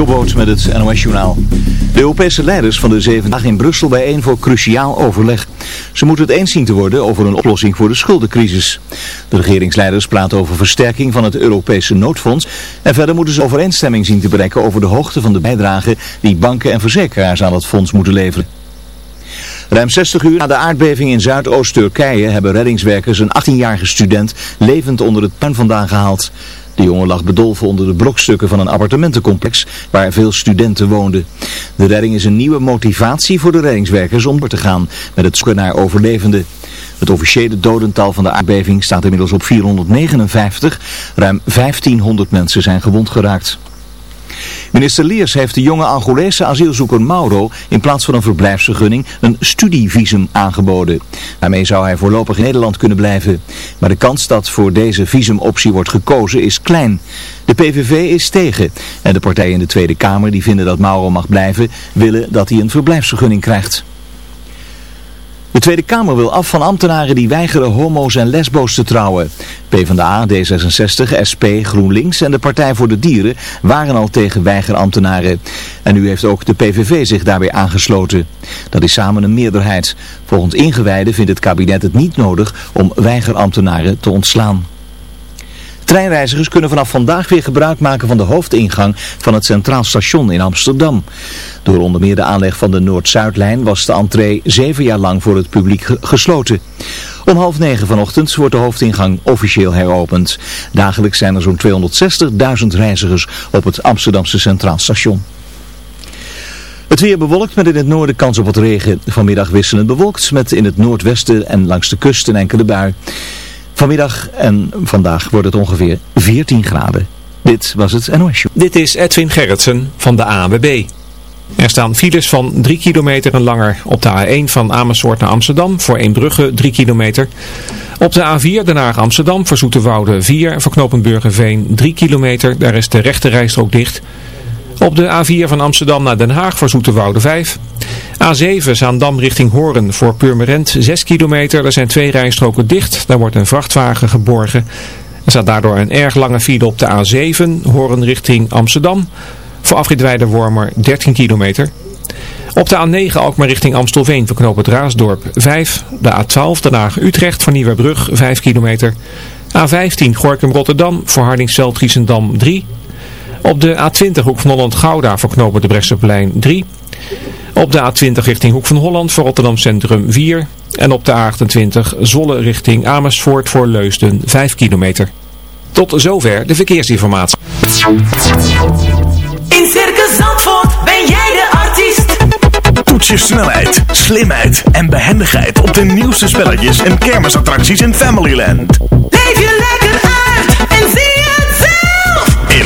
Jobboot met het NOS-journaal. De Europese leiders van de zeven dagen in Brussel bijeen voor cruciaal overleg. Ze moeten het eens zien te worden over een oplossing voor de schuldencrisis. De regeringsleiders praten over versterking van het Europese noodfonds. En verder moeten ze overeenstemming zien te bereiken over de hoogte van de bijdrage die banken en verzekeraars aan het fonds moeten leveren. Ruim 60 uur na de aardbeving in Zuidoost-Turkije hebben reddingswerkers een 18-jarige student levend onder het puin vandaan gehaald. De jongen lag bedolven onder de brokstukken van een appartementencomplex waar veel studenten woonden. De redding is een nieuwe motivatie voor de reddingswerkers om door te gaan met het zoeken naar overlevenden. Het officiële dodental van de aardbeving staat inmiddels op 459. Ruim 1500 mensen zijn gewond geraakt. Minister Leers heeft de jonge Angolese asielzoeker Mauro in plaats van een verblijfsvergunning een studievisum aangeboden. Daarmee zou hij voorlopig in Nederland kunnen blijven. Maar de kans dat voor deze visumoptie wordt gekozen is klein. De PVV is tegen en de partijen in de Tweede Kamer die vinden dat Mauro mag blijven willen dat hij een verblijfsvergunning krijgt. De Tweede Kamer wil af van ambtenaren die weigeren homo's en lesbo's te trouwen. PvdA, D66, SP, GroenLinks en de Partij voor de Dieren waren al tegen weigerambtenaren. En nu heeft ook de PVV zich daarbij aangesloten. Dat is samen een meerderheid. Volgens ingewijden vindt het kabinet het niet nodig om weigerambtenaren te ontslaan. Treinreizigers kunnen vanaf vandaag weer gebruik maken van de hoofdingang van het Centraal Station in Amsterdam. Door onder meer de aanleg van de Noord-Zuidlijn was de entree zeven jaar lang voor het publiek gesloten. Om half negen vanochtend wordt de hoofdingang officieel heropend. Dagelijks zijn er zo'n 260.000 reizigers op het Amsterdamse Centraal Station. Het weer bewolkt met in het noorden kans op wat regen. Vanmiddag wisselend bewolkt met in het noordwesten en langs de kust een enkele bui. Vanmiddag en vandaag wordt het ongeveer 14 graden. Dit was het NOS. Dit is Edwin Gerritsen van de ANWB. Er staan files van 3 kilometer en langer op de A1 van Amersfoort naar Amsterdam voor Eembrugge 3 kilometer. Op de A4 Den Haag Amsterdam voor Zoeterwoude 4 voor Knopenburgerveen 3 kilometer. Daar is de rechte rijstrook dicht. Op de A4 van Amsterdam naar Den Haag voor Zoeterwoude 5. A7 Zaandam richting Horen voor Purmerend 6 kilometer. Er zijn twee rijstroken dicht. Daar wordt een vrachtwagen geborgen. Er staat daardoor een erg lange file op de A7 Horen richting Amsterdam. Voor afrit Wormer 13 kilometer. Op de A9 Alkmaar richting Amstelveen voor het Raasdorp 5. De A12 Den Haag Utrecht voor Nieuwebrug 5 kilometer. A15 Gorkum Rotterdam voor Hardingsveld Giesendam 3 op de A20 Hoek van Holland Gouda voor knopen de Bresseplein 3. Op de A20 richting Hoek van Holland voor Rotterdam Centrum 4. En op de A28 Zolle richting Amersfoort voor Leusden 5 kilometer. Tot zover de verkeersinformatie. In Circus Zandvoort ben jij de artiest. Toets je snelheid, slimheid en behendigheid op de nieuwste spelletjes en kermisattracties in Familyland. Leef je lekker zie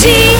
See.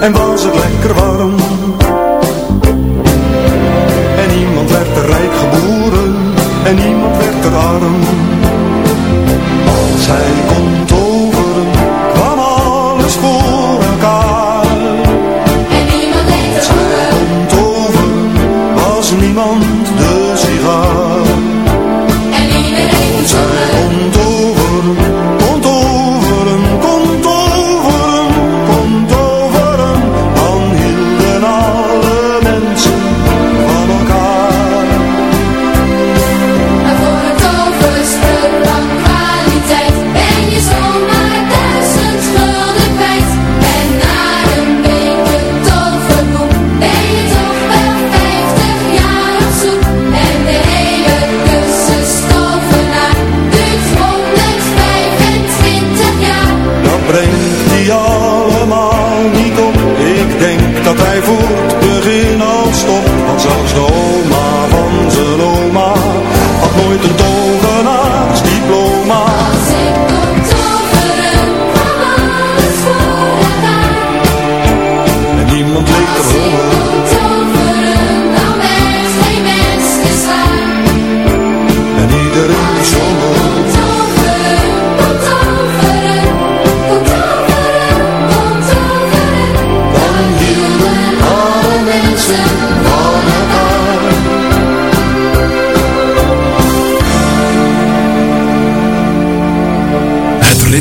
en was het lekker warm. En niemand werd er rijk geboren en niemand werd er arm.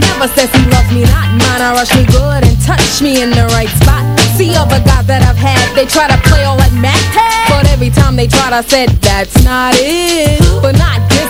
Never says he loves me not. Mine, I rush me good and touch me in the right spot. See other guys that I've had, they try to play all like Mac. But every time they tried, I said, that's not it. But not this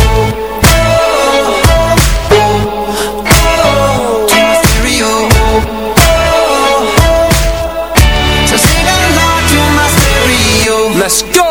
Go!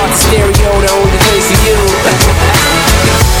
heart stereo to only place you.